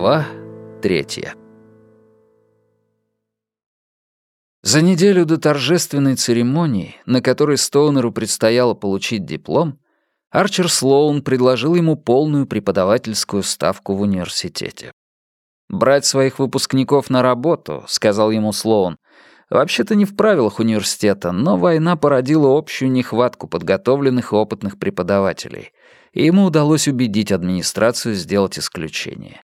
Глава третья. За неделю до торжественной церемонии, на которой Стоунеру предстояло получить диплом, Арчер Слоун предложил ему полную преподавательскую ставку в университете. «Брать своих выпускников на работу», — сказал ему Слоун, вообще-то не в правилах университета, но война породила общую нехватку подготовленных и опытных преподавателей, и ему удалось убедить администрацию сделать исключение.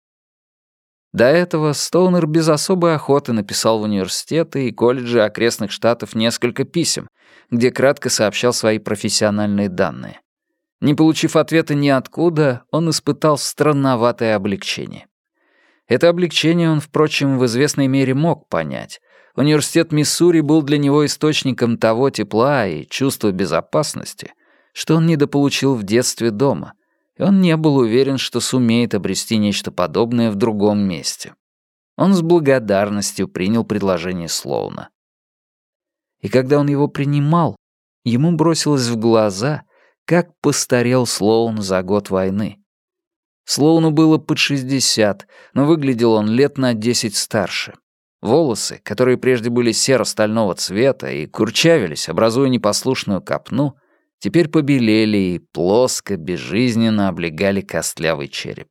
До этого Стоунер без особой охоты написал в университеты и колледжи окрестных штатов несколько писем, где кратко сообщал свои профессиональные данные. Не получив ответа ниоткуда, он испытал странноватое облегчение. Это облегчение он, впрочем, в известной мере мог понять. Университет Миссури был для него источником того тепла и чувства безопасности, что он недополучил в детстве дома, он не был уверен, что сумеет обрести нечто подобное в другом месте. Он с благодарностью принял предложение Слоуна. И когда он его принимал, ему бросилось в глаза, как постарел Слоун за год войны. Слоуну было под 60, но выглядел он лет на 10 старше. Волосы, которые прежде были серо-стального цвета и курчавились, образуя непослушную копну, теперь побелели и плоско, безжизненно облегали костлявый череп.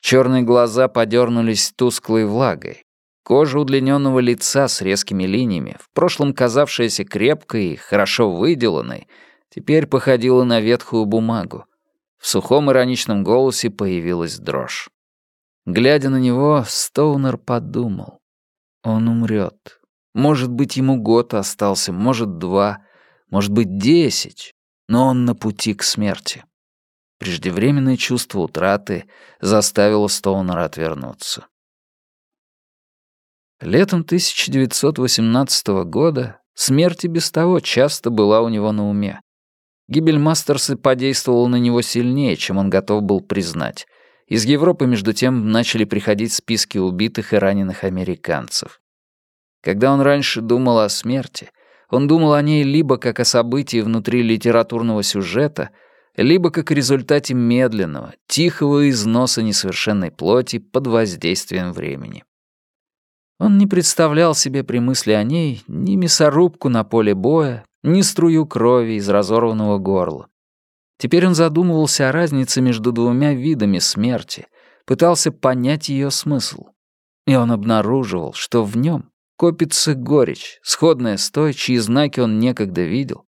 Черные глаза подернулись тусклой влагой. Кожа удлиненного лица с резкими линиями, в прошлом казавшаяся крепкой и хорошо выделанной, теперь походила на ветхую бумагу. В сухом ироничном голосе появилась дрожь. Глядя на него, Стоунер подумал. Он умрет. Может быть, ему год остался, может, два, может быть, десять но он на пути к смерти. Преждевременное чувство утраты заставило Стоунера отвернуться. Летом 1918 года смерть и без того часто была у него на уме. Гибель Мастерса подействовала на него сильнее, чем он готов был признать. Из Европы, между тем, начали приходить списки убитых и раненых американцев. Когда он раньше думал о смерти — он думал о ней либо как о событии внутри литературного сюжета, либо как о результате медленного, тихого износа несовершенной плоти под воздействием времени. Он не представлял себе при мысли о ней ни мясорубку на поле боя, ни струю крови из разорванного горла. Теперь он задумывался о разнице между двумя видами смерти, пытался понять ее смысл. И он обнаруживал, что в нем Копится горечь, сходная с той, чьи знаки он некогда видел,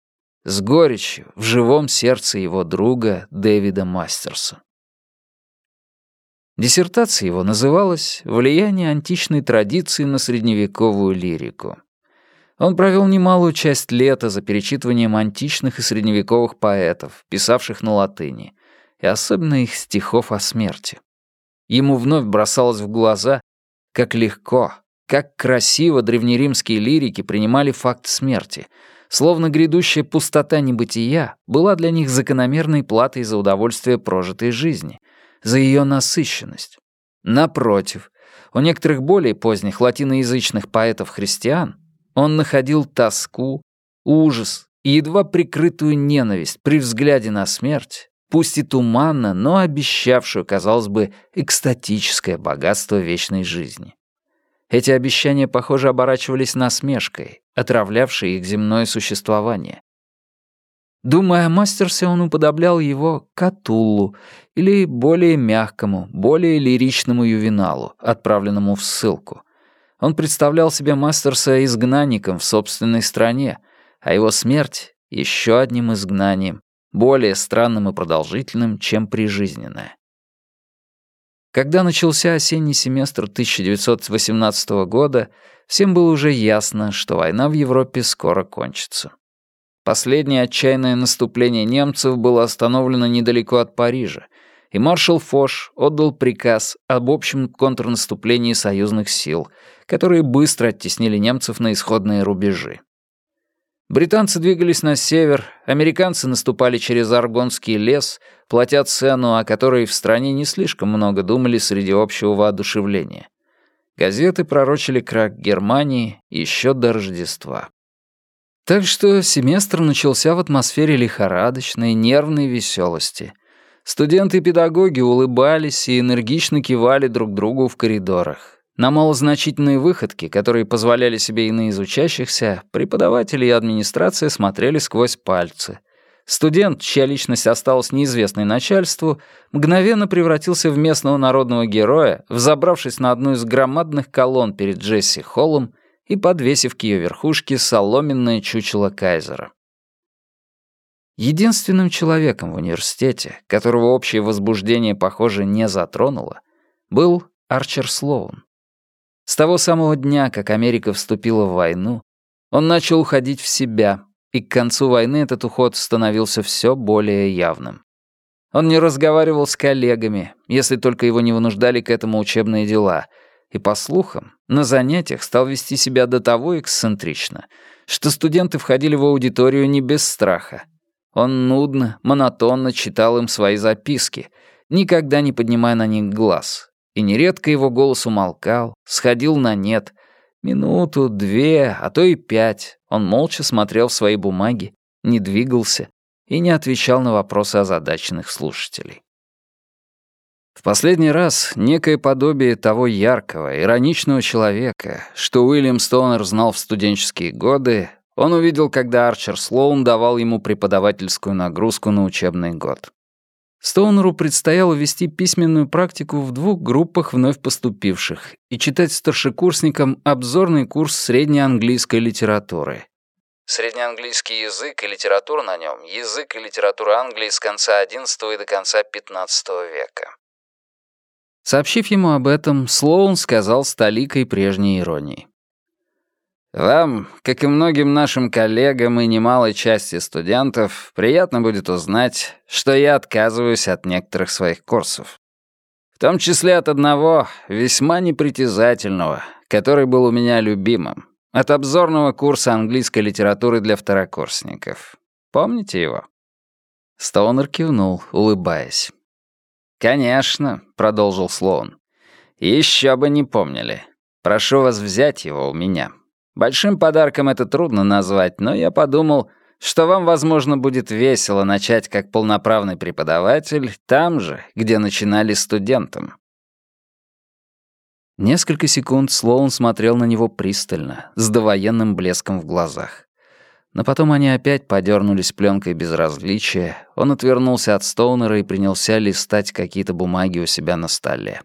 с горечью в живом сердце его друга Дэвида Мастерса. Диссертация его называлась «Влияние античной традиции на средневековую лирику». Он провел немалую часть лета за перечитыванием античных и средневековых поэтов, писавших на латыни, и особенно их стихов о смерти. Ему вновь бросалось в глаза, как легко, как красиво древнеримские лирики принимали факт смерти, словно грядущая пустота небытия была для них закономерной платой за удовольствие прожитой жизни, за ее насыщенность. Напротив, у некоторых более поздних латиноязычных поэтов-христиан он находил тоску, ужас и едва прикрытую ненависть при взгляде на смерть, пусть и туманно, но обещавшую, казалось бы, экстатическое богатство вечной жизни. Эти обещания, похоже, оборачивались насмешкой, отравлявшей их земное существование. Думая о Мастерсе, он уподоблял его Катуллу или более мягкому, более лиричному ювеналу, отправленному в ссылку. Он представлял себе Мастерса изгнанником в собственной стране, а его смерть — еще одним изгнанием, более странным и продолжительным, чем прижизненное. Когда начался осенний семестр 1918 года, всем было уже ясно, что война в Европе скоро кончится. Последнее отчаянное наступление немцев было остановлено недалеко от Парижа, и маршал Фош отдал приказ об общем контрнаступлении союзных сил, которые быстро оттеснили немцев на исходные рубежи. Британцы двигались на север, американцы наступали через Аргонский лес, платя цену, о которой в стране не слишком много думали среди общего воодушевления. Газеты пророчили крах Германии еще до Рождества. Так что семестр начался в атмосфере лихорадочной, нервной веселости. Студенты и педагоги улыбались и энергично кивали друг другу в коридорах. На малозначительные выходки, которые позволяли себе иные из учащихся, преподаватели и администрация смотрели сквозь пальцы. Студент, чья личность осталась неизвестной начальству, мгновенно превратился в местного народного героя, взобравшись на одну из громадных колонн перед Джесси Холлом и подвесив к ее верхушке соломенное чучело Кайзера. Единственным человеком в университете, которого общее возбуждение, похоже, не затронуло, был Арчер Слоун. С того самого дня, как Америка вступила в войну, он начал уходить в себя, и к концу войны этот уход становился все более явным. Он не разговаривал с коллегами, если только его не вынуждали к этому учебные дела, и, по слухам, на занятиях стал вести себя до того эксцентрично, что студенты входили в аудиторию не без страха, он нудно, монотонно читал им свои записки, никогда не поднимая на них глаз. И нередко его голос умолкал, сходил на нет. Минуту, две, а то и пять он молча смотрел в свои бумаги, не двигался и не отвечал на вопросы озадаченных слушателей. В последний раз некое подобие того яркого, ироничного человека, что Уильям Стоунер знал в студенческие годы, он увидел, когда Арчер Слоун давал ему преподавательскую нагрузку на учебный год. Стоунеру предстояло вести письменную практику в двух группах вновь поступивших и читать старшекурсникам обзорный курс среднеанглийской литературы. Среднеанглийский язык и литература на нем — язык и литература Англии с конца XI и до конца XV века. Сообщив ему об этом, Слоун сказал с толикой прежней иронии. Вам, как и многим нашим коллегам и немалой части студентов, приятно будет узнать, что я отказываюсь от некоторых своих курсов. В том числе от одного, весьма непритязательного, который был у меня любимым, от обзорного курса английской литературы для второкурсников. Помните его?» Стоунер кивнул, улыбаясь. «Конечно», — продолжил Слоун. «Еще бы не помнили. Прошу вас взять его у меня». Большим подарком это трудно назвать, но я подумал, что вам, возможно, будет весело начать как полноправный преподаватель там же, где начинали студентом. Несколько секунд Слоун смотрел на него пристально, с довоенным блеском в глазах. Но потом они опять подернулись пленкой безразличия, он отвернулся от Стоунера и принялся листать какие-то бумаги у себя на столе.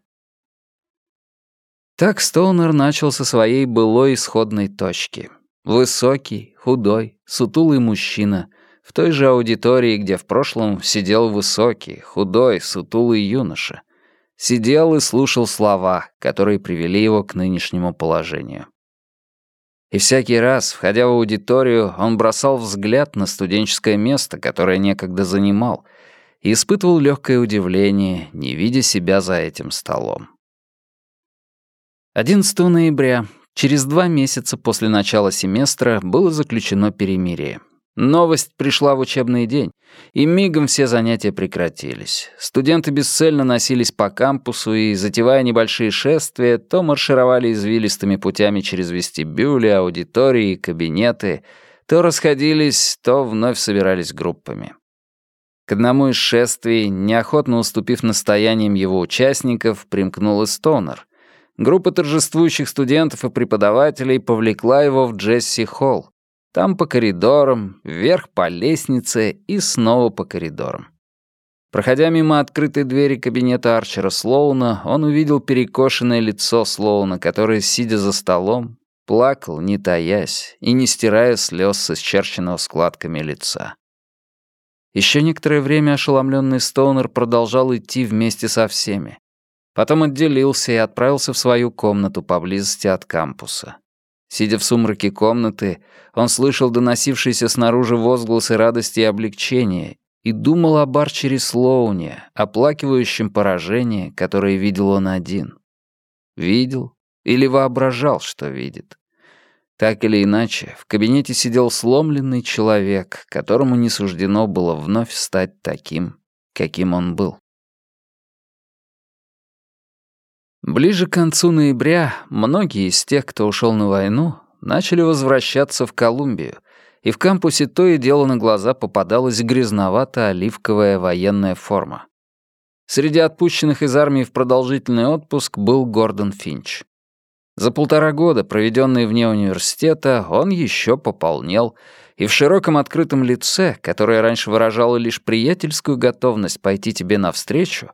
Так Стоунер начал со своей былой исходной точки. Высокий, худой, сутулый мужчина в той же аудитории, где в прошлом сидел высокий, худой, сутулый юноша. Сидел и слушал слова, которые привели его к нынешнему положению. И всякий раз, входя в аудиторию, он бросал взгляд на студенческое место, которое некогда занимал, и испытывал легкое удивление, не видя себя за этим столом. 11 ноября, через два месяца после начала семестра, было заключено перемирие. Новость пришла в учебный день, и мигом все занятия прекратились. Студенты бесцельно носились по кампусу и, затевая небольшие шествия, то маршировали извилистыми путями через вестибюли, аудитории и кабинеты, то расходились, то вновь собирались группами. К одному из шествий, неохотно уступив настояниям его участников, примкнул и Стонер — Группа торжествующих студентов и преподавателей повлекла его в Джесси-холл. Там по коридорам, вверх по лестнице и снова по коридорам. Проходя мимо открытой двери кабинета Арчера Слоуна, он увидел перекошенное лицо Слоуна, который, сидя за столом, плакал, не таясь и не стирая слез с исчерченного складками лица. Еще некоторое время ошеломленный Стоунер продолжал идти вместе со всеми. Потом отделился и отправился в свою комнату поблизости от кампуса. Сидя в сумраке комнаты, он слышал доносившиеся снаружи возгласы радости и облегчения и думал о Барчере Слоуне, оплакивающем поражение, которое видел он один. Видел или воображал, что видит. Так или иначе, в кабинете сидел сломленный человек, которому не суждено было вновь стать таким, каким он был. Ближе к концу ноября многие из тех, кто ушел на войну, начали возвращаться в Колумбию, и в кампусе то и дело на глаза попадалась грязновато-оливковая военная форма. Среди отпущенных из армии в продолжительный отпуск был Гордон Финч. За полтора года, проведенные вне университета, он еще пополнел, и в широком открытом лице, которое раньше выражало лишь приятельскую готовность пойти тебе навстречу,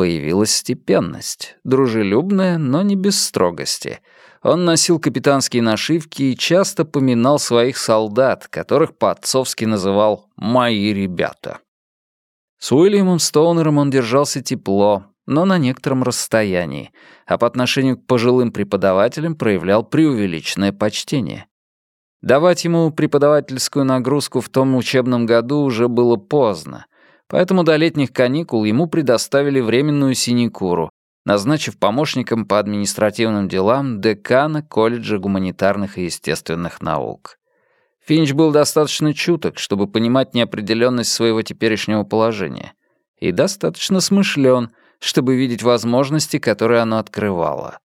появилась степенность, дружелюбная, но не без строгости. Он носил капитанские нашивки и часто поминал своих солдат, которых по-отцовски называл «мои ребята». С Уильямом Стоунером он держался тепло, но на некотором расстоянии, а по отношению к пожилым преподавателям проявлял преувеличенное почтение. Давать ему преподавательскую нагрузку в том учебном году уже было поздно, поэтому до летних каникул ему предоставили временную синекуру, назначив помощником по административным делам декана колледжа гуманитарных и естественных наук. Финч был достаточно чуток, чтобы понимать неопределенность своего теперешнего положения, и достаточно смышлен, чтобы видеть возможности, которые оно открывало.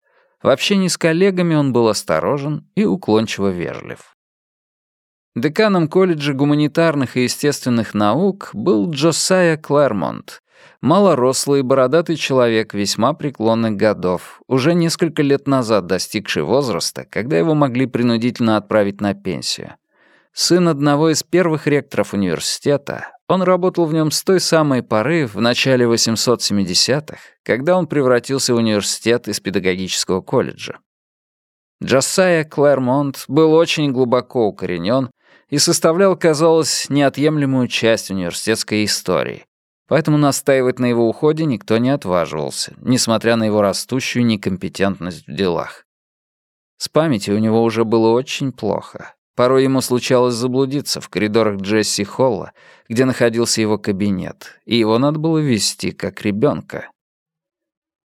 В общении с коллегами он был осторожен и уклончиво вежлив. Деканом колледжа гуманитарных и естественных наук был Джосайя Клэрмонт, малорослый бородатый человек весьма преклонных годов, уже несколько лет назад достигший возраста, когда его могли принудительно отправить на пенсию. Сын одного из первых ректоров университета, он работал в нем с той самой поры в начале 870-х, когда он превратился в университет из педагогического колледжа. Джасая Клэрмонт был очень глубоко укоренен и составлял, казалось, неотъемлемую часть университетской истории. Поэтому настаивать на его уходе никто не отваживался, несмотря на его растущую некомпетентность в делах. С памятью у него уже было очень плохо. Порой ему случалось заблудиться в коридорах Джесси Холла, где находился его кабинет, и его надо было вести как ребенка.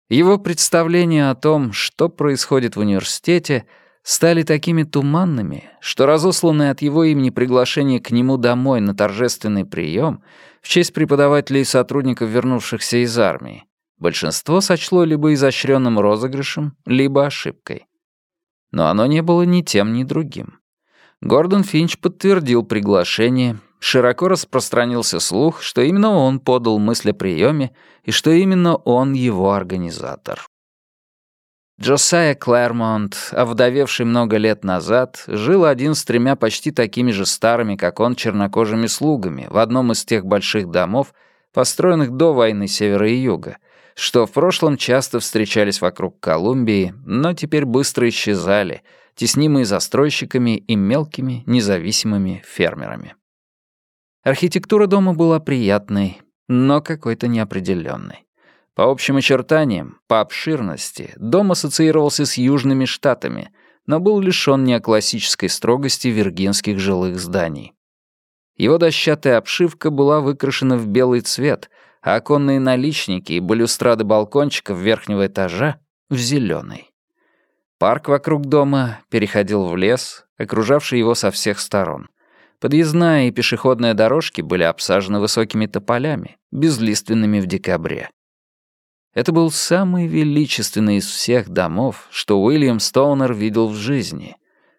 Его представления о том, что происходит в университете — стали такими туманными, что разосланные от его имени приглашение к нему домой на торжественный прием в честь преподавателей и сотрудников, вернувшихся из армии, большинство сочло либо изощренным розыгрышем, либо ошибкой. Но оно не было ни тем, ни другим. Гордон Финч подтвердил приглашение, широко распространился слух, что именно он подал мысль о приеме и что именно он его организатор. Джосайя Клэрмонт, овдовевший много лет назад, жил один с тремя почти такими же старыми, как он, чернокожими слугами в одном из тех больших домов, построенных до войны Севера и Юга, что в прошлом часто встречались вокруг Колумбии, но теперь быстро исчезали, теснимые застройщиками и мелкими независимыми фермерами. Архитектура дома была приятной, но какой-то неопределенной. По общим очертаниям, по обширности, дом ассоциировался с Южными Штатами, но был лишён неоклассической строгости виргинских жилых зданий. Его дощатая обшивка была выкрашена в белый цвет, а оконные наличники и балюстрады балкончиков верхнего этажа — в зелёный. Парк вокруг дома переходил в лес, окружавший его со всех сторон. Подъездная и пешеходная дорожки были обсажены высокими тополями, безлиственными в декабре. Это был самый величественный из всех домов, что Уильям Стоунер видел в жизни.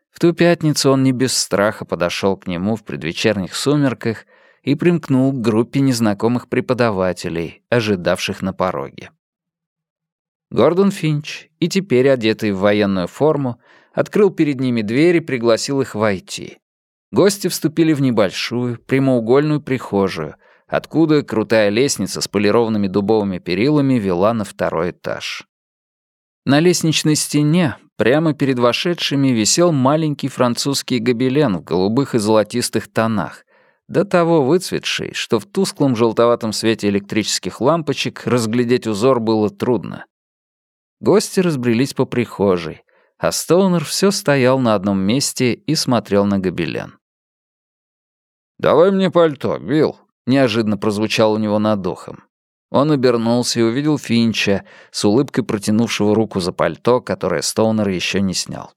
В ту пятницу он не без страха подошел к нему в предвечерних сумерках и примкнул к группе незнакомых преподавателей, ожидавших на пороге. Гордон Финч, и теперь одетый в военную форму, открыл перед ними дверь и пригласил их войти. Гости вступили в небольшую, прямоугольную прихожую, откуда крутая лестница с полированными дубовыми перилами вела на второй этаж. На лестничной стене, прямо перед вошедшими, висел маленький французский гобелен в голубых и золотистых тонах, до того выцветший, что в тусклом желтоватом свете электрических лампочек разглядеть узор было трудно. Гости разбрелись по прихожей, а Стоунер все стоял на одном месте и смотрел на гобелен. «Давай мне пальто, Билл», неожиданно прозвучал у него над духом. Он обернулся и увидел Финча, с улыбкой протянувшего руку за пальто, которое Стоунер еще не снял.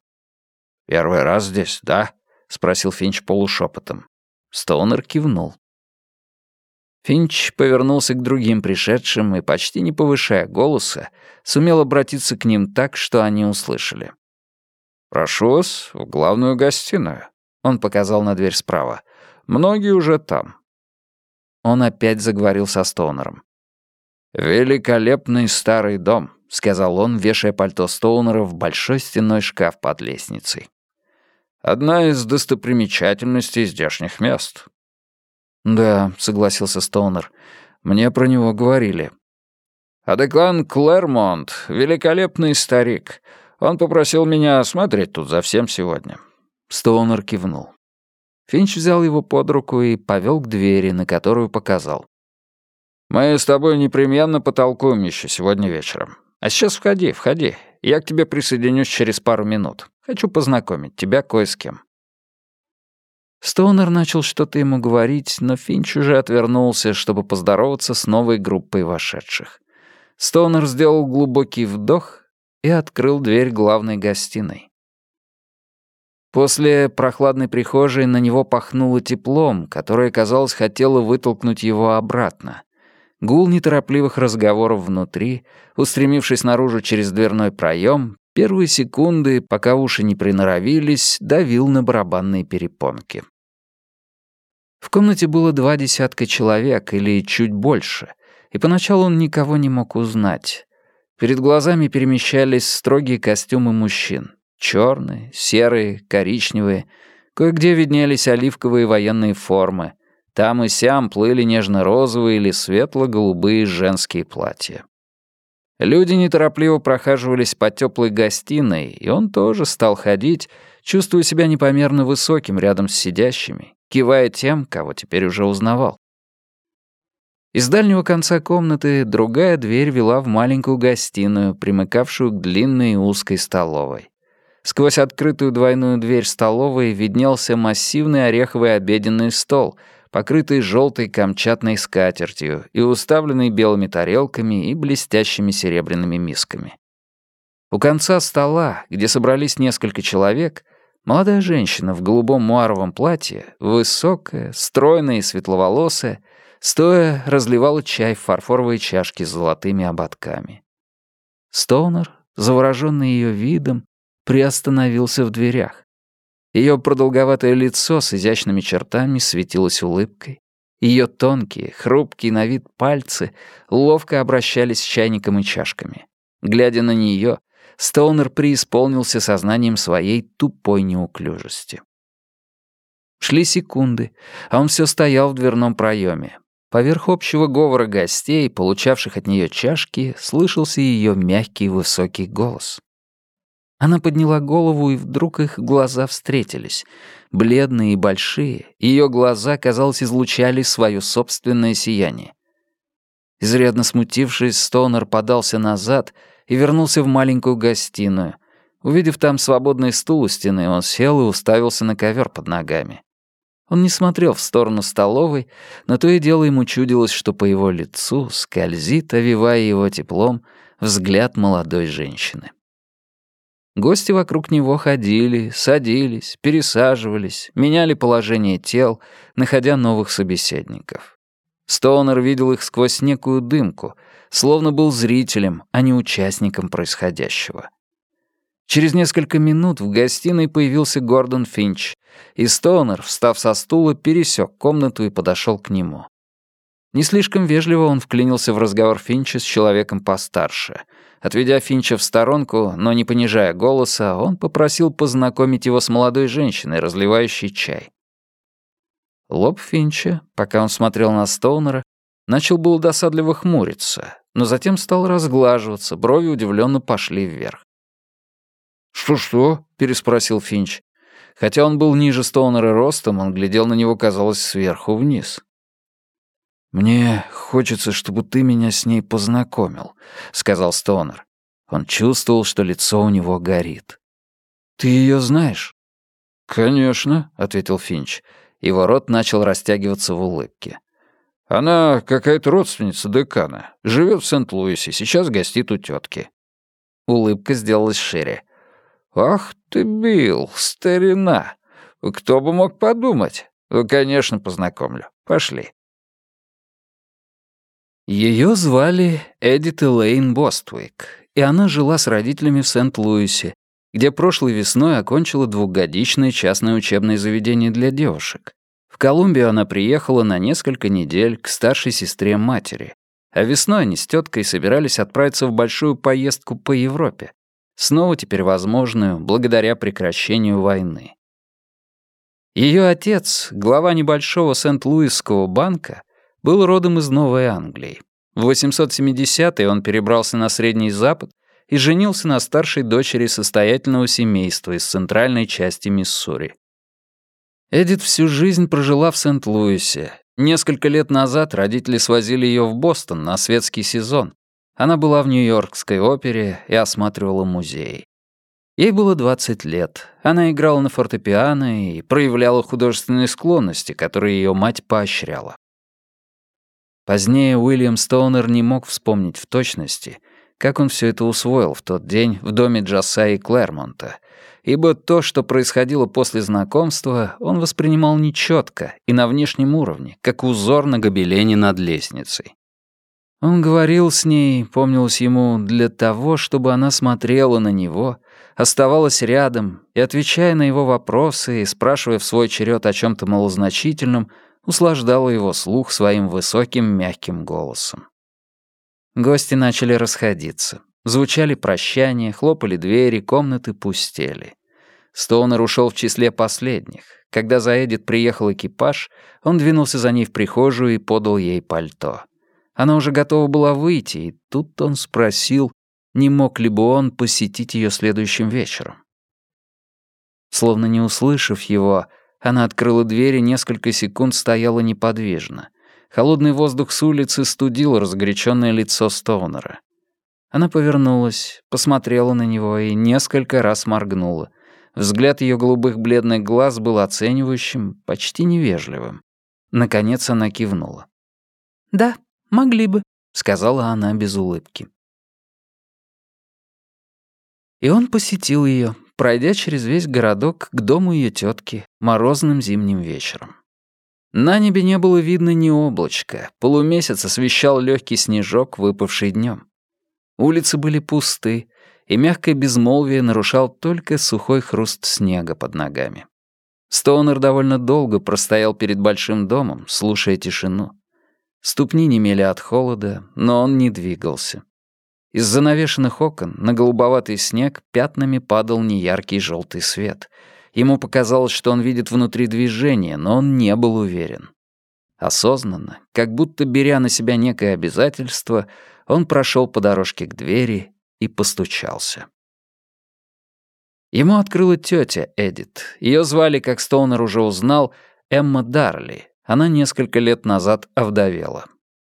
«Первый раз здесь, да?» — спросил Финч полушепотом. Стоунер кивнул. Финч повернулся к другим пришедшим и, почти не повышая голоса, сумел обратиться к ним так, что они услышали. «Прошу вас в главную гостиную», — он показал на дверь справа. «Многие уже там. Он опять заговорил со Стоунером. «Великолепный старый дом», — сказал он, вешая пальто Стоунера в большой стенной шкаф под лестницей. «Одна из достопримечательностей здешних мест». «Да», — согласился Стоунер, — «мне про него говорили». «Адеклан Клэрмонт — великолепный старик. Он попросил меня осмотреть тут за всем сегодня». Стоунер кивнул. Финч взял его под руку и повел к двери, на которую показал. «Мы с тобой непременно потолкуем еще сегодня вечером. А сейчас входи, входи. Я к тебе присоединюсь через пару минут. Хочу познакомить тебя кое с кем». Стоунер начал что-то ему говорить, но Финч уже отвернулся, чтобы поздороваться с новой группой вошедших. Стоунер сделал глубокий вдох и открыл дверь главной гостиной. После прохладной прихожей на него пахнуло теплом, которое, казалось, хотело вытолкнуть его обратно. Гул неторопливых разговоров внутри, устремившись наружу через дверной проем, первые секунды, пока уши не приноровились, давил на барабанные перепонки. В комнате было два десятка человек или чуть больше, и поначалу он никого не мог узнать. Перед глазами перемещались строгие костюмы мужчин. Черные, серые, коричневые. Кое-где виднелись оливковые военные формы. Там и сям плыли нежно-розовые или светло-голубые женские платья. Люди неторопливо прохаживались по теплой гостиной, и он тоже стал ходить, чувствуя себя непомерно высоким рядом с сидящими, кивая тем, кого теперь уже узнавал. Из дальнего конца комнаты другая дверь вела в маленькую гостиную, примыкавшую к длинной узкой столовой. Сквозь открытую двойную дверь столовой виднелся массивный ореховый обеденный стол, покрытый желтой камчатной скатертью и уставленный белыми тарелками и блестящими серебряными мисками. У конца стола, где собрались несколько человек, молодая женщина в голубом муаровом платье, высокая, стройная и светловолосая, стоя, разливала чай в фарфоровые чашки с золотыми ободками. Стоунер, завороженный ее видом, приостановился в дверях. Ее продолговатое лицо с изящными чертами светилось улыбкой. Ее тонкие, хрупкие на вид пальцы ловко обращались с чайником и чашками. Глядя на нее, Стоунер преисполнился сознанием своей тупой неуклюжести. Шли секунды, а он все стоял в дверном проеме. Поверх общего говора гостей, получавших от нее чашки, слышался ее мягкий высокий голос. Она подняла голову, и вдруг их глаза встретились. Бледные и большие, ее глаза, казалось, излучали свое собственное сияние. Изрядно смутившись, Стоунер подался назад и вернулся в маленькую гостиную. Увидев там свободный стул у стены, он сел и уставился на ковер под ногами. Он не смотрел в сторону столовой, но то и дело ему чудилось, что по его лицу скользит, овивая его теплом, взгляд молодой женщины. Гости вокруг него ходили, садились, пересаживались, меняли положение тел, находя новых собеседников. Стоунер видел их сквозь некую дымку, словно был зрителем, а не участником происходящего. Через несколько минут в гостиной появился Гордон Финч, и Стоунер, встав со стула, пересек комнату и подошел к нему. Не слишком вежливо он вклинился в разговор Финча с человеком постарше. Отведя Финча в сторонку, но не понижая голоса, он попросил познакомить его с молодой женщиной, разливающей чай. Лоб Финча, пока он смотрел на Стоунера, начал было досадливо хмуриться, но затем стал разглаживаться, брови удивленно пошли вверх. «Что-что?» — переспросил Финч. Хотя он был ниже Стоунера ростом, он глядел на него, казалось, сверху вниз. «Мне хочется, чтобы ты меня с ней познакомил», — сказал Стоунер. Он чувствовал, что лицо у него горит. «Ты ее знаешь?» «Конечно», — ответил Финч. Его рот начал растягиваться в улыбке. «Она какая-то родственница декана. Живет в Сент-Луисе, сейчас гостит у тетки». Улыбка сделалась шире. «Ах ты, Билл, старина! Кто бы мог подумать? Ну, конечно, познакомлю. Пошли». Ее звали Эдит Элейн Боствик, и она жила с родителями в Сент-Луисе, где прошлой весной окончила двухгодичное частное учебное заведение для девушек. В Колумбию она приехала на несколько недель к старшей сестре матери, а весной они с теткой собирались отправиться в большую поездку по Европе, снова теперь возможную благодаря прекращению войны. Ее отец, глава небольшого Сент-Луисского банка, был родом из Новой Англии. В 870-е он перебрался на Средний Запад и женился на старшей дочери состоятельного семейства из центральной части Миссури. Эдит всю жизнь прожила в Сент-Луисе. Несколько лет назад родители свозили ее в Бостон на светский сезон. Она была в Нью-Йоркской опере и осматривала музей. Ей было 20 лет. Она играла на фортепиано и проявляла художественные склонности, которые ее мать поощряла. Позднее Уильям Стоунер не мог вспомнить в точности, как он все это усвоил в тот день в доме Джасаи Клэрмонта, ибо то, что происходило после знакомства, он воспринимал нечетко и на внешнем уровне, как узор на гобелене над лестницей. Он говорил с ней, помнилось ему, для того, чтобы она смотрела на него, оставалась рядом и, отвечая на его вопросы и спрашивая в свой черед о чем-то малозначительном, услаждала его слух своим высоким мягким голосом. Гости начали расходиться. Звучали прощания, хлопали двери, комнаты пустели. Стоунер ушел в числе последних. Когда за Эдит приехал экипаж, он двинулся за ней в прихожую и подал ей пальто. Она уже готова была выйти, и тут он спросил, не мог ли бы он посетить ее следующим вечером. Словно не услышав его, она открыла дверь и несколько секунд стояла неподвижно. Холодный воздух с улицы студил разгоряченное лицо Стоунера. Она повернулась, посмотрела на него и несколько раз моргнула. Взгляд ее голубых бледных глаз был оценивающим, почти невежливым. Наконец она кивнула. «Да, «Могли бы», — сказала она без улыбки. И он посетил ее, пройдя через весь городок к дому ее тетки морозным зимним вечером. На небе не было видно ни облачка, полумесяц освещал легкий снежок, выпавший днем. Улицы были пусты, и мягкое безмолвие нарушал только сухой хруст снега под ногами. Стоунер довольно долго простоял перед большим домом, слушая тишину. Ступни немели от холода, но он не двигался. Из занавешенных окон на голубоватый снег пятнами падал неяркий желтый свет. Ему показалось, что он видит внутри движение, но он не был уверен. Осознанно, как будто беря на себя некое обязательство, он прошел по дорожке к двери и постучался. Ему открыла тетя Эдит. Ее звали, как Стоунер уже узнал, Эмма Дарли, она несколько лет назад овдовела.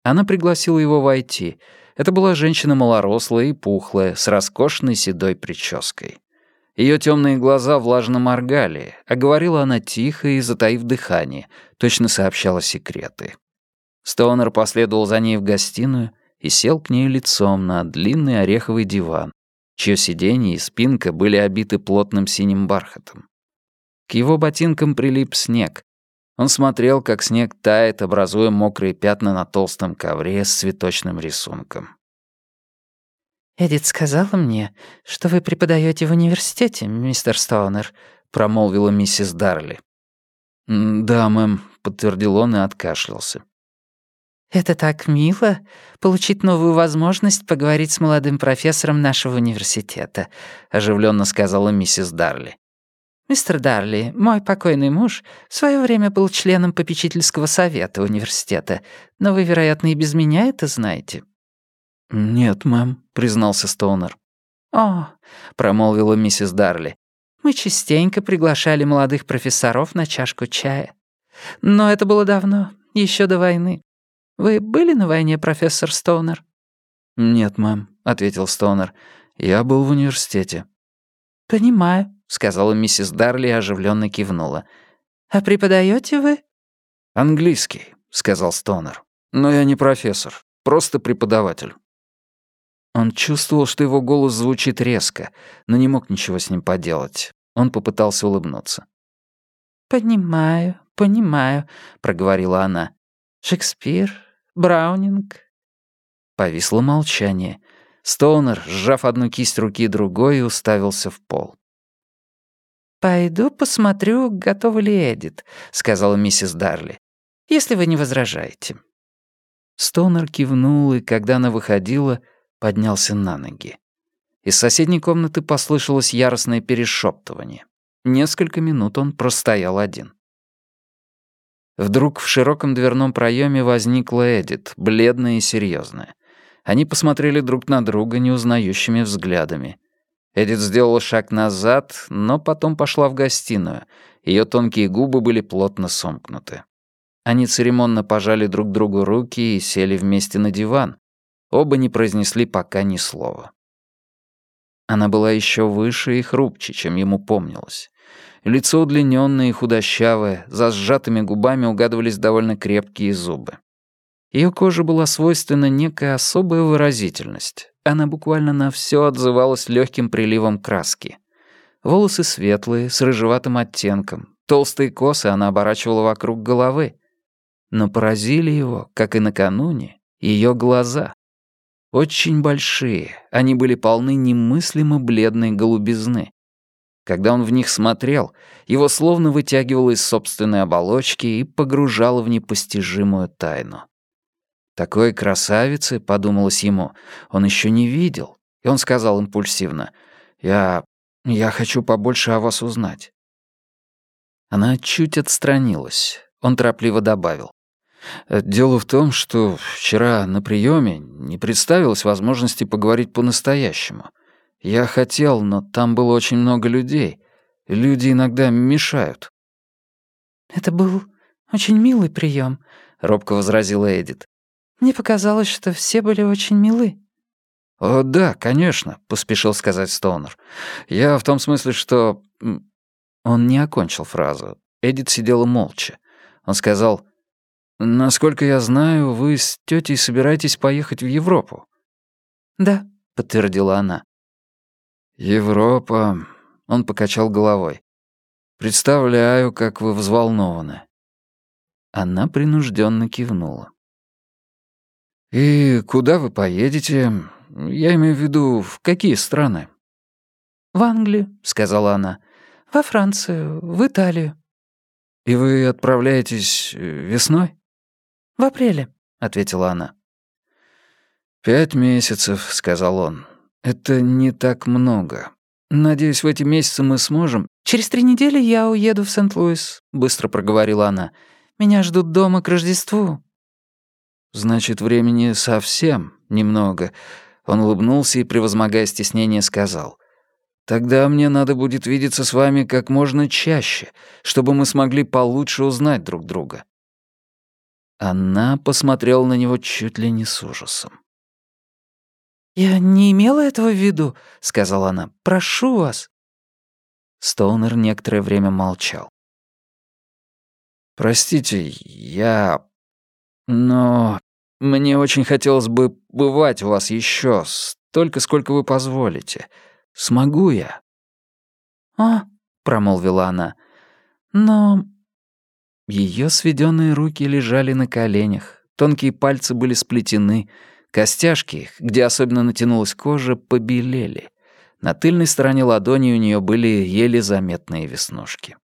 Она пригласила его войти. Это была женщина малорослая и пухлая, с роскошной седой прической. Ее темные глаза влажно моргали, а говорила она тихо и затаив дыхание, точно сообщала секреты. Стоунер последовал за ней в гостиную и сел к ней лицом на длинный ореховый диван, чье сиденье и спинка были обиты плотным синим бархатом. К его ботинкам прилип снег, он смотрел, как снег тает, образуя мокрые пятна на толстом ковре с цветочным рисунком. «Эдит сказала мне, что вы преподаете в университете, мистер Стоунер», — промолвила миссис Дарли. «Да, мэм», — подтвердил он и откашлялся. «Это так мило — получить новую возможность поговорить с молодым профессором нашего университета», — оживленно сказала миссис Дарли. «Мистер Дарли, мой покойный муж в свое время был членом попечительского совета университета, но вы, вероятно, и без меня это знаете». «Нет, мэм», — признался Стоунер. «О», — промолвила миссис Дарли, «мы частенько приглашали молодых профессоров на чашку чая. Но это было давно, еще до войны. Вы были на войне, профессор Стоунер?» «Нет, мэм», — ответил Стоунер. «Я был в университете». «Понимаю», — сказала миссис Дарли и оживленно кивнула. «А преподаете вы?» «Английский», — сказал Стонер. «Но я не профессор, просто преподаватель». Он чувствовал, что его голос звучит резко, но не мог ничего с ним поделать. Он попытался улыбнуться. «Понимаю, понимаю», — проговорила она. «Шекспир, Браунинг». Повисло молчание. Стоунер, сжав одну кисть руки другой, уставился в пол. «Пойду посмотрю, готова ли Эдит», — сказала миссис Дарли. «Если вы не возражаете». Стоунер кивнул, и когда она выходила, поднялся на ноги. Из соседней комнаты послышалось яростное перешептывание. Несколько минут он простоял один. Вдруг в широком дверном проеме возникла Эдит, бледная и серьезная. Они посмотрели друг на друга неузнающими взглядами. Эдит сделала шаг назад, но потом пошла в гостиную. Ее тонкие губы были плотно сомкнуты. Они церемонно пожали друг другу руки и сели вместе на диван. Оба не произнесли пока ни слова. Она была еще выше и хрупче, чем ему помнилось. Лицо удлиненное и худощавое, за сжатыми губами угадывались довольно крепкие зубы. Ее кожа была свойственна некая особая выразительность. Она буквально на все отзывалась легким приливом краски. Волосы светлые, с рыжеватым оттенком. Толстые косы она оборачивала вокруг головы. Но поразили его, как и накануне, ее глаза. Очень большие, они были полны немыслимо бледной голубизны. Когда он в них смотрел, его словно вытягивало из собственной оболочки и погружало в непостижимую тайну. Такой красавицы, подумалось ему, он еще не видел, и он сказал импульсивно, «Я... я хочу побольше о вас узнать». Она чуть отстранилась. Он торопливо добавил. Дело в том, что вчера на приеме не представилось возможности поговорить по-настоящему. Я хотел, но там было очень много людей. Люди иногда мешают. Это был очень милый прием, робко возразила Эдит. Мне показалось, что все были очень милы. «О, да, конечно», — поспешил сказать Стоунер. «Я в том смысле, что...» Он не окончил фразу. Эдит сидела молча. Он сказал, «Насколько я знаю, вы с тетей собираетесь поехать в Европу?» «Да», — подтвердила она. «Европа...» — он покачал головой. «Представляю, как вы взволнованы». Она принужденно кивнула. «И куда вы поедете? Я имею в виду, в какие страны?» «В Англию», — сказала она. «Во Францию, в Италию». «И вы отправляетесь э, весной?» «В апреле», — ответила она. «Пять месяцев», — сказал он. «Это не так много. Надеюсь, в эти месяцы мы сможем...» «Через три недели я уеду в Сент-Луис», — быстро проговорила она. «Меня ждут дома к Рождеству». «Значит, времени совсем немного». Он улыбнулся и, превозмогая стеснение, сказал. «Тогда мне надо будет видеться с вами как можно чаще, чтобы мы смогли получше узнать друг друга. Она посмотрела на него чуть ли не с ужасом. «Я не имела этого в виду», — сказала она. «Прошу вас». Стоунер некоторое время молчал. «Простите, я... Но мне очень хотелось бы бывать у вас еще, столько, сколько вы позволите. Смогу я?» «А», — промолвила она, — «но ее сведенные руки лежали на коленях, тонкие пальцы были сплетены, костяшки, где особенно натянулась кожа, побелели. На тыльной стороне ладони у нее были еле заметные веснушки.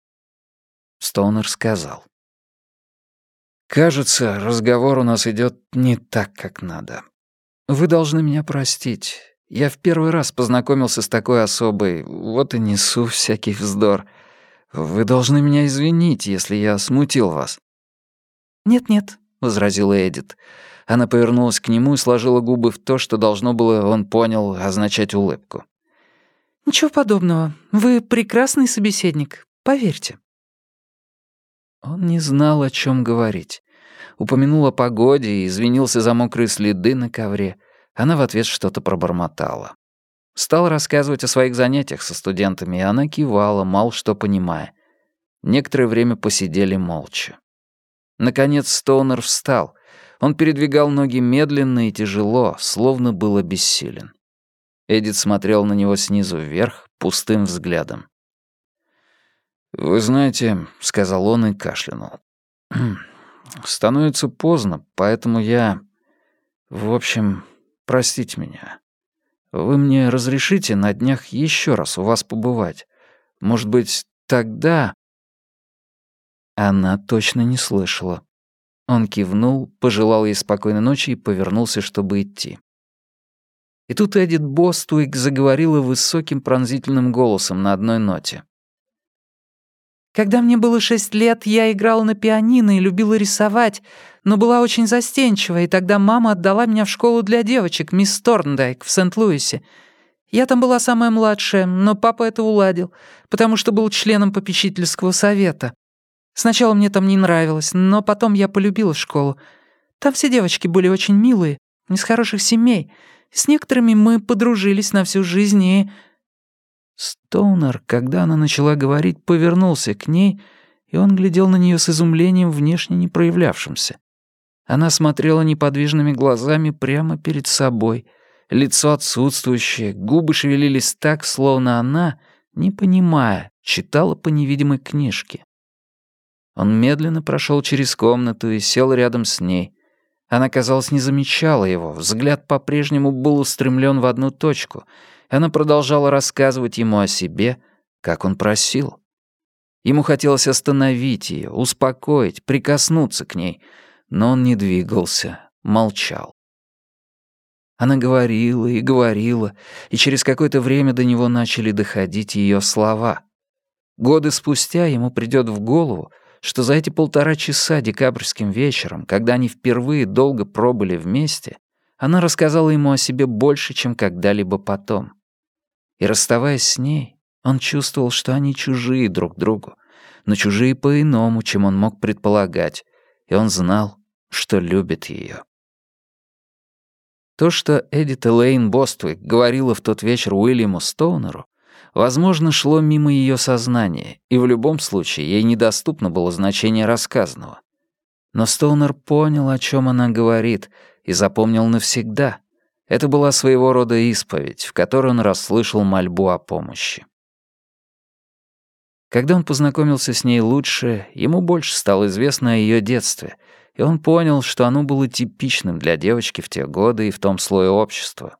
Стоунер сказал. «Кажется, разговор у нас идет не так, как надо. Вы должны меня простить. Я в первый раз познакомился с такой особой, вот и несу всякий вздор. «Вы должны меня извинить, если я смутил вас». «Нет-нет», — возразила Эдит. Она повернулась к нему и сложила губы в то, что должно было, он понял, означать улыбку. «Ничего подобного. Вы прекрасный собеседник, поверьте». Он не знал, о чем говорить. Упомянул о погоде и извинился за мокрые следы на ковре. Она в ответ что-то пробормотала. Стал рассказывать о своих занятиях со студентами, и она кивала, мало что понимая. Некоторое время посидели молча. Наконец Стоунер встал. Он передвигал ноги медленно и тяжело, словно был обессилен. Эдит смотрел на него снизу вверх, пустым взглядом. «Вы знаете», — сказал он и кашлянул, — «становится поздно, поэтому я... В общем, простите меня. Вы мне разрешите на днях еще раз у вас побывать? Может быть, тогда...» Она точно не слышала. Он кивнул, пожелал ей спокойной ночи и повернулся, чтобы идти. И тут Эдит Боствик заговорила высоким пронзительным голосом на одной ноте. «Когда мне было шесть лет, я играла на пианино и любила рисовать, но была очень застенчива, и тогда мама отдала меня в школу для девочек, мисс Торндайк, в Сент-Луисе. Я там была самая младшая, но папа это уладил, потому что был членом попечительского совета. Сначала мне там не нравилось, но потом я полюбила школу. Там все девочки были очень милые, из хороших семей, с некоторыми мы подружились на всю жизнь и...» Стоунер, когда она начала говорить, повернулся к ней, и он глядел на нее с изумлением, внешне не проявлявшимся. Она смотрела неподвижными глазами прямо перед собой, лицо отсутствующее, губы шевелились так, словно она, не понимая, читала по невидимой книжке. Он медленно прошел через комнату и сел рядом с ней, она, казалось, не замечала его, взгляд по-прежнему был устремлен в одну точку. Она продолжала рассказывать ему о себе, как он просил. Ему хотелось остановить ее, успокоить, прикоснуться к ней, но он не двигался, молчал. Она говорила и говорила, и через какое-то время до него начали доходить ее слова. Годы спустя ему придет в голову, что за эти полтора часа декабрьским вечером, когда они впервые долго пробыли вместе, она рассказала ему о себе больше, чем когда-либо потом. И расставаясь с ней, он чувствовал, что они чужие друг другу, но чужие по-иному, чем он мог предполагать, и он знал, что любит ее. То, что Эдит Элейн Боствик говорила в тот вечер Уильяму Стоунеру, возможно, шло мимо ее сознания, и в любом случае ей недоступно было значение рассказанного. Но Стоунер понял, о чем она говорит, и запомнил навсегда. Это была своего рода исповедь, в которой он расслышал мольбу о помощи. Когда он познакомился с ней лучше, ему больше стало известно о ее детстве, и он понял, что оно было типичным для девочки в те годы и в том слое общества.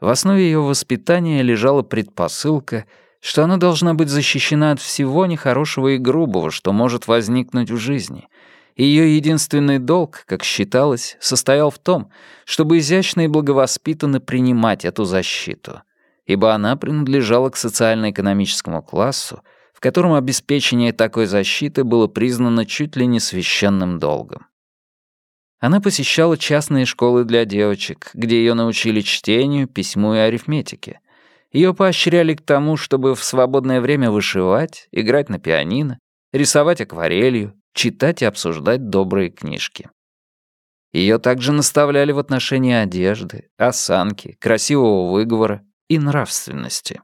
В основе ее воспитания лежала предпосылка, что она должна быть защищена от всего нехорошего и грубого, что может возникнуть в жизни. Ее единственный долг, как считалось, состоял в том, чтобы изящно и благовоспитанно принимать эту защиту, ибо она принадлежала к социально-экономическому классу, в котором обеспечение такой защиты было признано чуть ли не священным долгом. Она посещала частные школы для девочек, где ее научили чтению, письму и арифметике. Ее поощряли к тому, чтобы в свободное время вышивать, играть на пианино, рисовать акварелью, читать и обсуждать добрые книжки. Ее также наставляли в отношении одежды, осанки, красивого выговора и нравственности.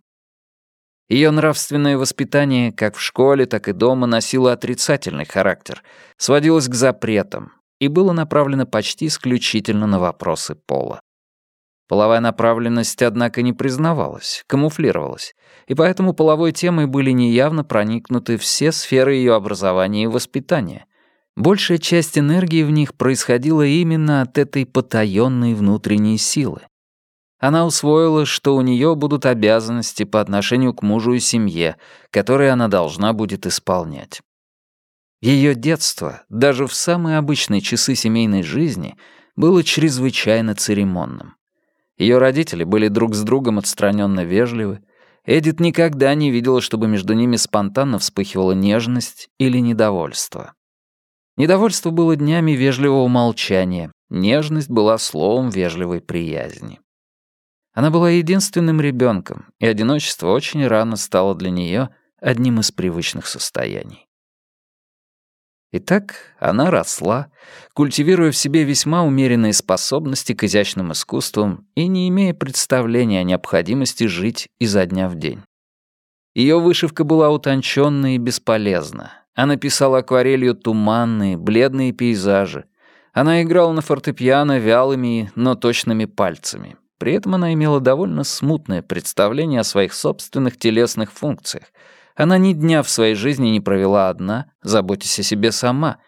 Ее нравственное воспитание как в школе, так и дома носило отрицательный характер, сводилось к запретам, и было направлено почти исключительно на вопросы пола. Половая направленность, однако, не признавалась, камуфлировалась, и поэтому половой темой были неявно проникнуты все сферы ее образования и воспитания. Большая часть энергии в них происходила именно от этой потаённой внутренней силы. Она усвоила, что у нее будут обязанности по отношению к мужу и семье, которые она должна будет исполнять. Ее детство, даже в самые обычные часы семейной жизни, было чрезвычайно церемонным. Ее родители были друг с другом отстраненно вежливы. Эдит никогда не видела, чтобы между ними спонтанно вспыхивала нежность или недовольство. Недовольство было днями вежливого молчания, нежность была словом вежливой приязни. Она была единственным ребенком, и одиночество очень рано стало для нее одним из привычных состояний. Итак, она росла, культивируя в себе весьма умеренные способности к изящным искусствам и не имея представления о необходимости жить изо дня в день. Ее вышивка была утонченна и бесполезна. Она писала акварелью туманные, бледные пейзажи. Она играла на фортепиано вялыми, но точными пальцами. При этом она имела довольно смутное представление о своих собственных телесных функциях — она ни дня в своей жизни не провела одна, заботясь о себе сама,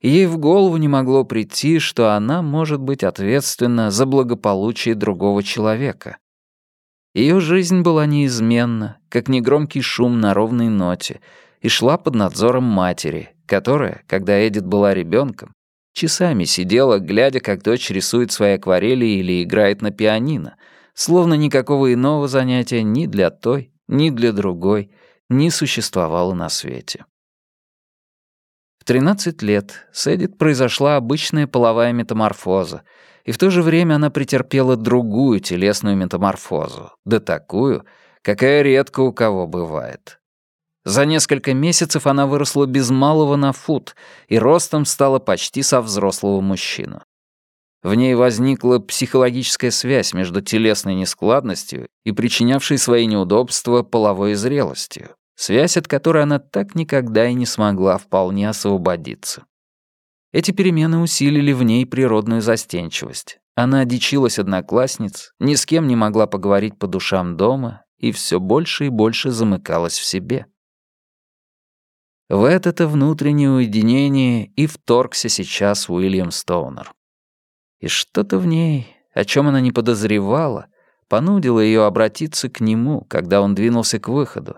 ей в голову не могло прийти, что она может быть ответственна за благополучие другого человека. Ее жизнь была неизменна, как негромкий шум на ровной ноте, и шла под надзором матери, которая, когда Эдит была ребенком, Часами сидела, глядя, как дочь рисует свои акварели или играет на пианино, словно никакого иного занятия ни для той, ни для другой не существовало на свете. В 13 лет с Эдит произошла обычная половая метаморфоза, и в то же время она претерпела другую телесную метаморфозу, да такую, какая редко у кого бывает. За несколько месяцев она выросла без малого на фут и ростом стала почти со взрослого мужчину. В ней возникла психологическая связь между телесной нескладностью и причинявшей свои неудобства половой зрелостью, связь, от которой она так никогда и не смогла вполне освободиться. Эти перемены усилили в ней природную застенчивость. Она дичилась одноклассниц, ни с кем не могла поговорить по душам дома и все больше и больше замыкалась в себе. В это-то внутреннее уединение и вторгся сейчас Уильям Стоунер. И что-то в ней, о чем она не подозревала, понудило ее обратиться к нему, когда он двинулся к выходу.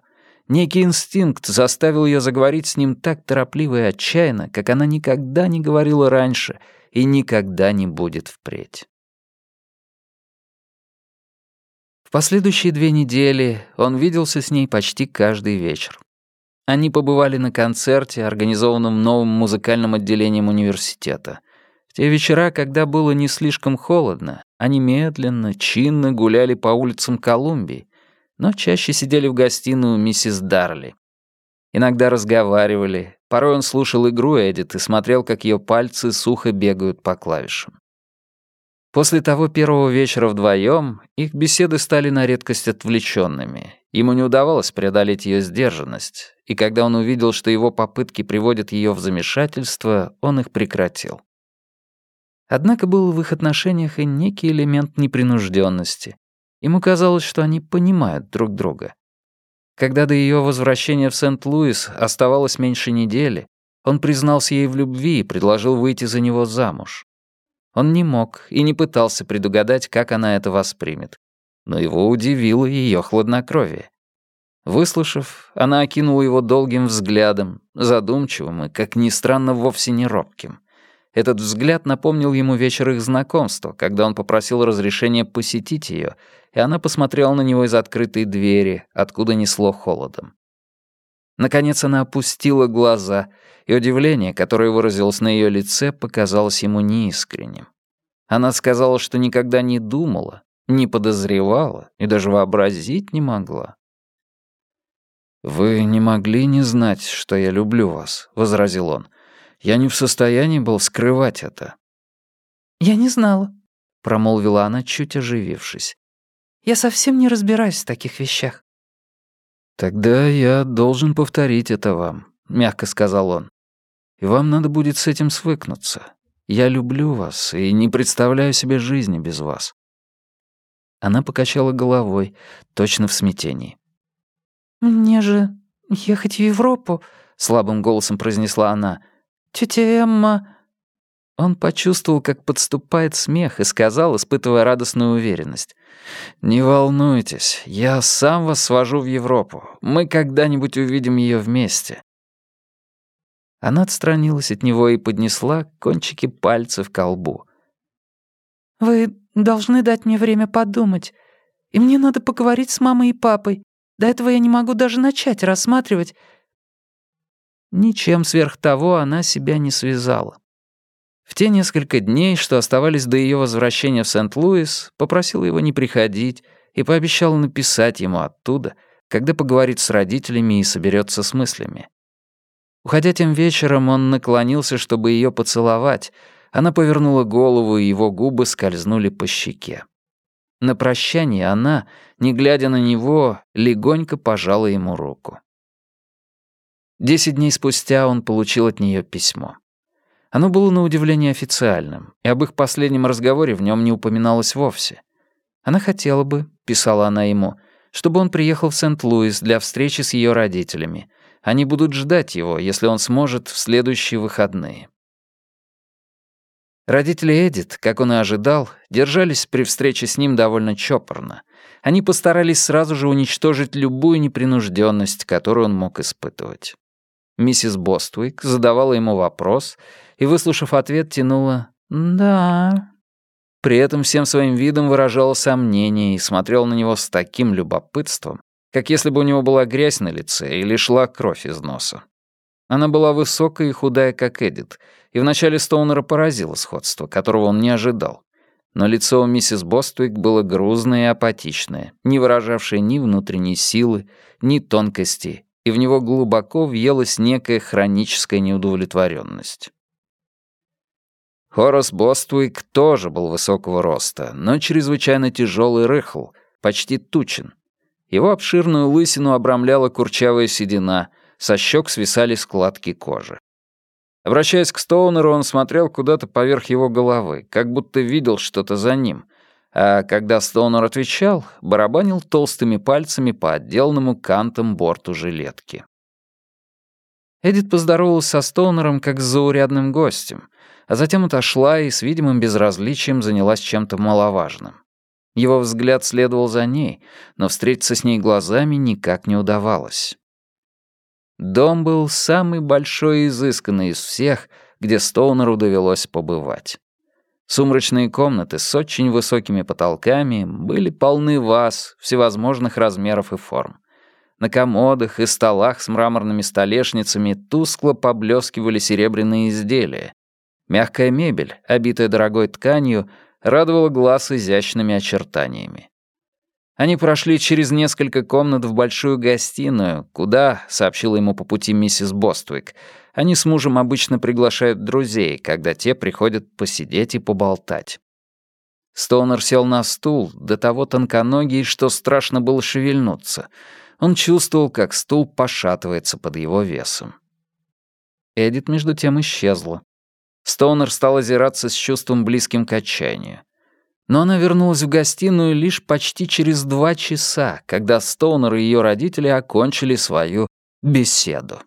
Некий инстинкт заставил ее заговорить с ним так торопливо и отчаянно, как она никогда не говорила раньше и никогда не будет впредь. В последующие две недели он виделся с ней почти каждый вечер. Они побывали на концерте, организованном новым музыкальным отделением университета. В те вечера, когда было не слишком холодно, они медленно, чинно гуляли по улицам Колумбии, но чаще сидели в гостиную миссис Дарли. Иногда разговаривали, порой он слушал игру Эдит и смотрел, как ее пальцы сухо бегают по клавишам. После того первого вечера вдвоем их беседы стали на редкость отвлеченными. Ему не удавалось преодолеть ее сдержанность, и когда он увидел, что его попытки приводят ее в замешательство, он их прекратил. Однако был в их отношениях и некий элемент непринужденности. Ему казалось, что они понимают друг друга. Когда до ее возвращения в Сент-Луис оставалось меньше недели, он признался ей в любви и предложил выйти за него замуж. Он не мог и не пытался предугадать, как она это воспримет. Но его удивило ее хладнокровие. Выслушав, она окинула его долгим взглядом, задумчивым и, как ни странно, вовсе не робким. Этот взгляд напомнил ему вечер их знакомства, когда он попросил разрешения посетить ее, и она посмотрела на него из открытой двери, откуда несло холодом. Наконец она опустила глаза, и удивление, которое выразилось на ее лице, показалось ему неискренним. Она сказала, что никогда не думала, не подозревала и даже вообразить не могла. «Вы не могли не знать, что я люблю вас», — возразил он. «Я не в состоянии был скрывать это». «Я не знала», — промолвила она, чуть оживившись. «Я совсем не разбираюсь в таких вещах». «Тогда я должен повторить это вам», — мягко сказал он. «И вам надо будет с этим свыкнуться. Я люблю вас и не представляю себе жизни без вас». Она покачала головой, точно в смятении. «Мне же ехать в Европу», — слабым голосом произнесла она. «Тетя Эмма...» Он почувствовал, как подступает смех, и сказал, испытывая радостную уверенность. «Не волнуйтесь, я сам вас свожу в Европу. Мы когда-нибудь увидим ее вместе». Она отстранилась от него и поднесла кончики пальцев к колбу. «Вы должны дать мне время подумать. И мне надо поговорить с мамой и папой. До этого я не могу даже начать рассматривать...» Ничем сверх того она себя не связала. В те несколько дней, что оставались до ее возвращения в Сент-Луис, попросила его не приходить и пообещала написать ему оттуда, когда поговорит с родителями и соберется с мыслями. Уходя тем вечером, он наклонился, чтобы ее поцеловать. Она повернула голову, и его губы скользнули по щеке. На прощание она, не глядя на него, легонько пожала ему руку. Десять дней спустя он получил от нее письмо. Оно было на удивление официальным, и об их последнем разговоре в нем не упоминалось вовсе. Она хотела бы, писала она ему, чтобы он приехал в Сент-Луис для встречи с ее родителями. Они будут ждать его, если он сможет, в следующие выходные. Родители Эдит, как он и ожидал, держались при встрече с ним довольно чопорно. Они постарались сразу же уничтожить любую непринужденность, которую он мог испытывать. Миссис Боствик задавала ему вопрос и, выслушав ответ, тянула «Да». При этом всем своим видом выражала сомнение и смотрела на него с таким любопытством, как если бы у него была грязь на лице или шла кровь из носа. Она была высокая и худая, как Эдит, и вначале Стоунера поразило сходство, которого он не ожидал. Но лицо у миссис Боствик было грузное и апатичное, не выражавшее ни внутренней силы, ни тонкости, и в него глубоко въелась некая хроническая неудовлетворенность. Хорас Боствик тоже был высокого роста, но чрезвычайно тяжелый рыхл, почти тучен. Его обширную лысину обрамляла курчавая седина, со щек свисали складки кожи. Обращаясь к Стоунеру, он смотрел куда-то поверх его головы, как будто видел что-то за ним. А когда Стоунер отвечал, барабанил толстыми пальцами по отделанному кантам борту жилетки. Эдит поздоровалась со Стоунером как с заурядным гостем, а затем отошла и с видимым безразличием занялась чем-то маловажным. Его взгляд следовал за ней, но встретиться с ней глазами никак не удавалось. Дом был самый большой и изысканный из всех, где Стоунеру довелось побывать. Сумрачные комнаты с очень высокими потолками были полны ваз всевозможных размеров и форм. На комодах и столах с мраморными столешницами тускло поблескивали серебряные изделия. Мягкая мебель, обитая дорогой тканью, радовала глаз изящными очертаниями. Они прошли через несколько комнат в большую гостиную, куда, сообщила ему по пути миссис Боствик, они с мужем обычно приглашают друзей, когда те приходят посидеть и поболтать. Стоунер сел на стул, до того тонконогий, что страшно было шевельнуться. Он чувствовал, как стул пошатывается под его весом. Эдит, между тем, исчезла. Стоунер стал озираться с чувством близким к отчаянию. Но она вернулась в гостиную лишь почти через два часа, когда Стоунер и ее родители окончили свою беседу.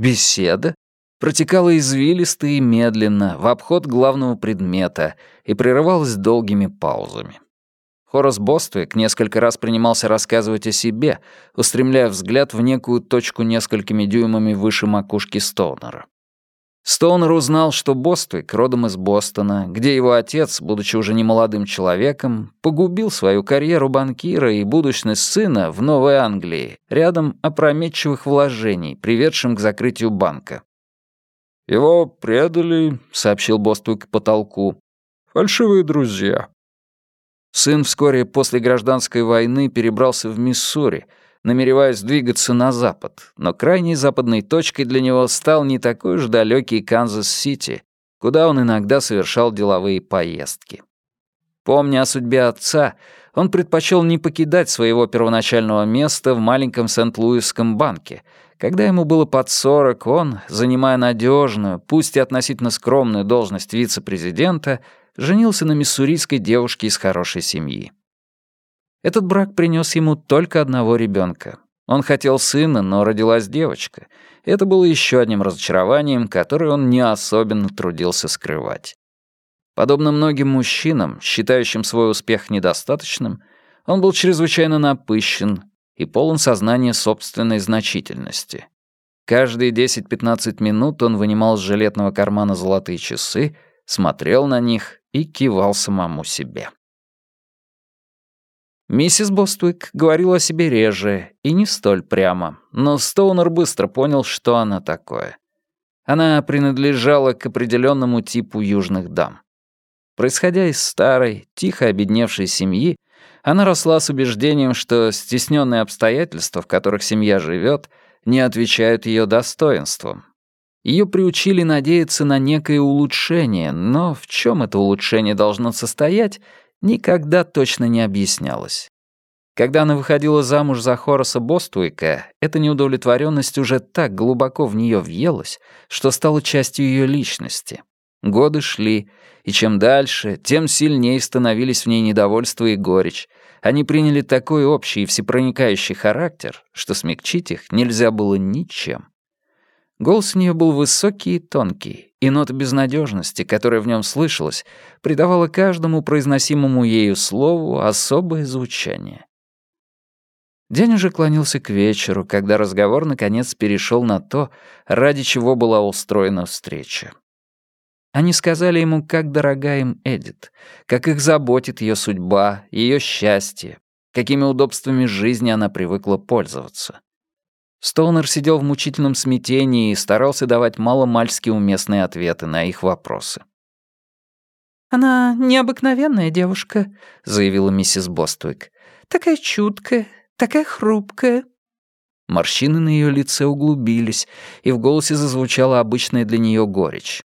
Беседа протекала извилисто и медленно, в обход главного предмета, и прерывалась долгими паузами. Хорас Боствик несколько раз принимался рассказывать о себе, устремляя взгляд в некую точку несколькими дюймами выше макушки Стоунера. Стоунер узнал, что Боствик родом из Бостона, где его отец, будучи уже немолодым человеком, погубил свою карьеру банкира и будущность сына в Новой Англии, рядом опрометчивых вложений, приведшим к закрытию банка. «Его предали», — сообщил Боствик потолку, — «фальшивые друзья». Сын вскоре после гражданской войны перебрался в Миссури — намереваясь двигаться на запад, но крайней западной точкой для него стал не такой уж далекий Канзас-Сити, куда он иногда совершал деловые поездки. Помня о судьбе отца, он предпочел не покидать своего первоначального места в маленьком Сент-Луисском банке. Когда ему было под 40, он, занимая надежную, пусть и относительно скромную должность вице-президента, женился на миссурийской девушке из хорошей семьи. Этот брак принес ему только одного ребенка. Он хотел сына, но родилась девочка. Это было еще одним разочарованием, которое он не особенно трудился скрывать. Подобно многим мужчинам, считающим свой успех недостаточным, он был чрезвычайно напыщен и полон сознания собственной значительности. Каждые 10-15 минут он вынимал из жилетного кармана золотые часы, смотрел на них и кивал самому себе. Миссис Боствик говорила о себе реже и не столь прямо, но Стоунер быстро понял, что она такое. Она принадлежала к определенному типу южных дам. Происходя из старой, тихо обедневшей семьи, она росла с убеждением, что стесненные обстоятельства, в которых семья живет, не отвечают ее достоинствам. Ее приучили надеяться на некое улучшение, но в чем это улучшение должно состоять, никогда точно не объяснялось. Когда она выходила замуж за Хораса Боствуика, эта неудовлетворенность уже так глубоко в нее въелась, что стала частью ее личности. Годы шли, и чем дальше, тем сильнее становились в ней недовольство и горечь. Они приняли такой общий и всепроникающий характер, что смягчить их нельзя было ничем. Голос у нее был высокий и тонкий, и нота безнадежности, которая в нем слышалась, придавала каждому произносимому ею слову особое звучание. День уже клонился к вечеру, когда разговор наконец перешел на то, ради чего была устроена встреча. Они сказали ему, как дорога им Эдит, как их заботит ее судьба, ее счастье, какими удобствами жизни она привыкла пользоваться. Стоунер сидел в мучительном смятении и старался давать мало-мальски уместные ответы на их вопросы. «Она необыкновенная девушка», — заявила миссис Боствик. «Такая чуткая, такая хрупкая». Морщины на ее лице углубились, и в голосе зазвучала обычная для нее горечь.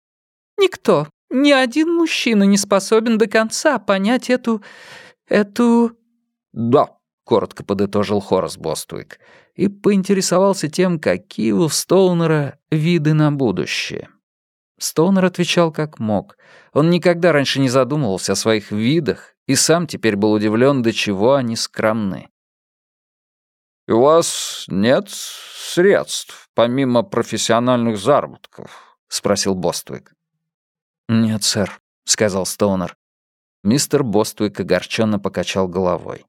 «Никто, ни один мужчина не способен до конца понять эту... эту...» «Да», — коротко подытожил Хорас Боствик, и поинтересовался тем, какие у Стоунера виды на будущее. Стоунер отвечал как мог. Он никогда раньше не задумывался о своих видах и сам теперь был удивлен, до чего они скромны. «У вас нет средств, помимо профессиональных заработков?» — спросил Боствик. «Нет, сэр», — сказал Стоунер. Мистер Боствик огорченно покачал головой.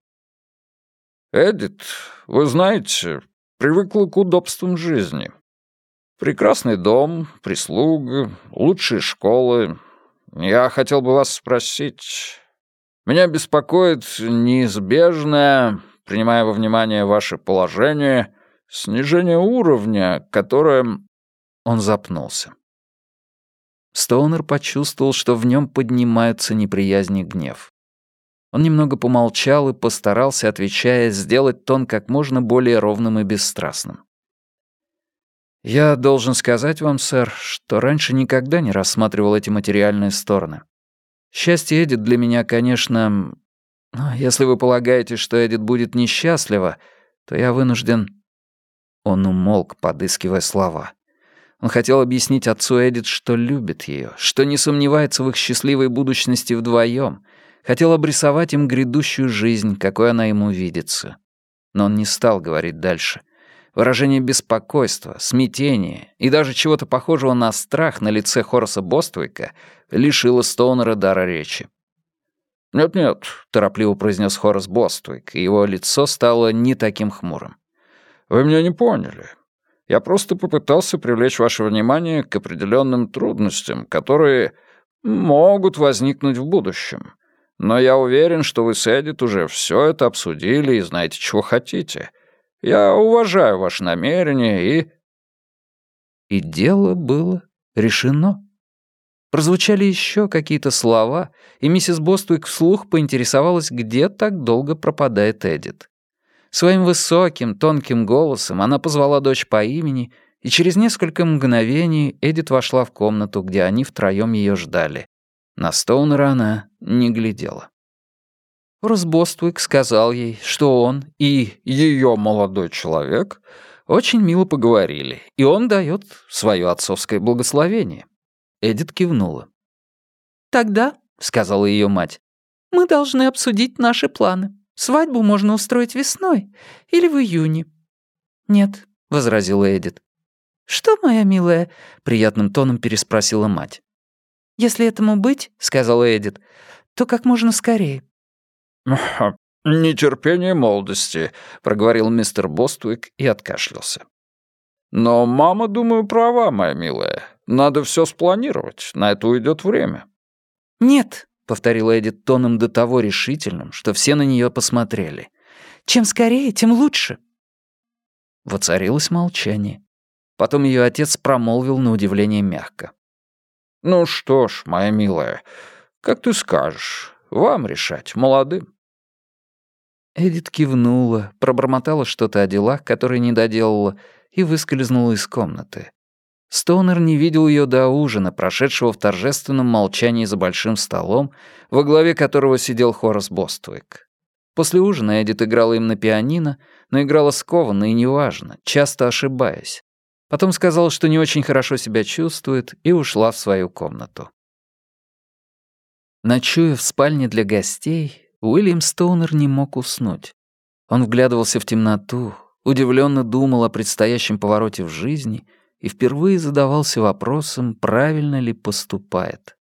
«Эдит, вы знаете, привыкла к удобствам жизни. Прекрасный дом, прислуга, лучшие школы. Я хотел бы вас спросить. Меня беспокоит неизбежное, принимая во внимание ваше положение, снижение уровня, которое...» Он запнулся. Стоунер почувствовал, что в нем поднимаются неприязнь и гнев. Он немного помолчал и постарался, отвечая, сделать тон как можно более ровным и бесстрастным. «Я должен сказать вам, сэр, что раньше никогда не рассматривал эти материальные стороны. Счастье Эдит для меня, конечно, но если вы полагаете, что Эдит будет несчастлива, то я вынужден...» Он умолк, подыскивая слова. Он хотел объяснить отцу Эдит, что любит ее, что не сомневается в их счастливой будущности вдвоем, хотел обрисовать им грядущую жизнь, какой она ему видится. Но он не стал говорить дальше. Выражение беспокойства, смятения и даже чего-то похожего на страх на лице Хораса Боствика лишило Стоунера дара речи. «Нет-нет», — торопливо произнес Хорас Боствик, и его лицо стало не таким хмурым. «Вы меня не поняли. Я просто попытался привлечь ваше внимание к определенным трудностям, которые могут возникнуть в будущем. Но я уверен, что вы с Эдит уже все это обсудили и знаете, чего хотите. Я уважаю ваши намерения и...» И дело было решено. Прозвучали еще какие-то слова, и миссис Боствик вслух поинтересовалась, где так долго пропадает Эдит. Своим высоким, тонким голосом она позвала дочь по имени, и через несколько мгновений Эдит вошла в комнату, где они втроем ее ждали. На Стоунера она не глядела. Хорс Боствик сказал ей, что он и ее молодой человек очень мило поговорили, и он дает свое отцовское благословение. Эдит кивнула. «Тогда», — сказала ее мать, — «мы должны обсудить наши планы. Свадьбу можно устроить весной или в июне». «Нет», — возразила Эдит. «Что, моя милая?» — приятным тоном переспросила мать. «Если этому быть», — сказала Эдит, — «то как можно скорее». «Нетерпение молодости», — проговорил мистер Боствик и откашлялся. «Но мама, думаю, права, моя милая. Надо все спланировать, на это уйдет время». «Нет», — повторила Эдит тоном до того решительным, что все на нее посмотрели. «Чем скорее, тем лучше». Воцарилось молчание. Потом ее отец промолвил на удивление мягко. «Ну что ж, моя милая, как ты скажешь, вам решать, молодым». Эдит кивнула, пробормотала что-то о делах, которые не доделала, и выскользнула из комнаты. Стоунер не видел ее до ужина, прошедшего в торжественном молчании за большим столом, во главе которого сидел Хорас Боствик. После ужина Эдит играла им на пианино, но играла скованно и неважно, часто ошибаясь. Потом сказала, что не очень хорошо себя чувствует, и ушла в свою комнату. Ночуя в спальне для гостей, Уильям Стоунер не мог уснуть. Он вглядывался в темноту, удивленно думал о предстоящем повороте в жизни — и впервые задавался вопросом, правильно ли поступает.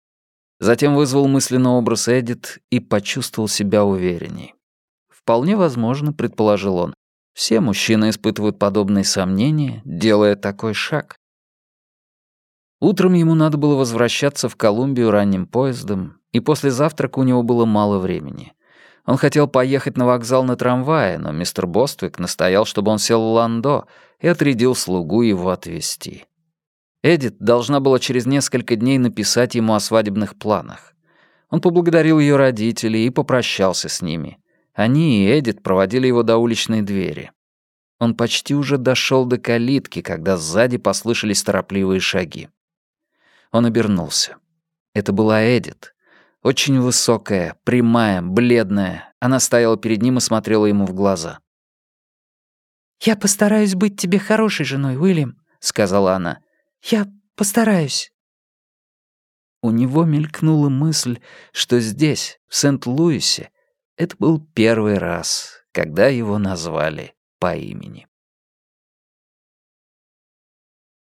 Затем вызвал мысленный образ Эдит и почувствовал себя уверенней. Вполне возможно, предположил он, Все мужчины испытывают подобные сомнения, делая такой шаг. Утром ему надо было возвращаться в Колумбию ранним поездом, и после завтрака у него было мало времени. Он хотел поехать на вокзал на трамвае, но мистер Боствик настоял, чтобы он сел в ландо и отрядил слугу его отвезти. Эдит должна была через несколько дней написать ему о свадебных планах. Он поблагодарил ее родителей и попрощался с ними. Они и Эдит проводили его до уличной двери. Он почти уже дошел до калитки, когда сзади послышались торопливые шаги. Он обернулся. Это была Эдит. Очень высокая, прямая, бледная. Она стояла перед ним и смотрела ему в глаза. «Я постараюсь быть тебе хорошей женой, Уильям», — сказала она. «Я постараюсь». У него мелькнула мысль, что здесь, в Сент-Луисе, это был первый раз, когда его назвали по имени.